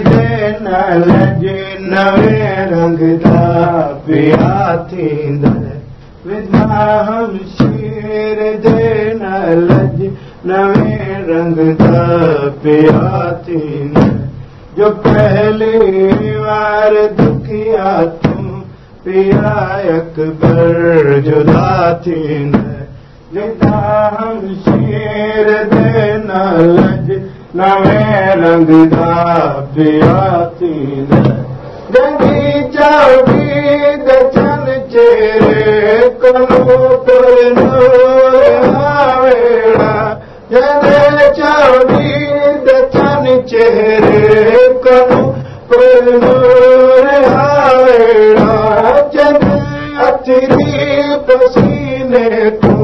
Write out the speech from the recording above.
जे nulls नवे रंग दा पिया थींद। विधा हम शीर जे नलज नवे रंग दा पिया थींद। जो पहली अकबर जुदा थींद। शीर जे नलज नवे रंग दा पिया थींद जंगी चौबी दचन चेरे कनो नवेड़ा जंगे चौबी दचन चेरे कनो पर नवेड़ा जंगे अथरी पसीने तू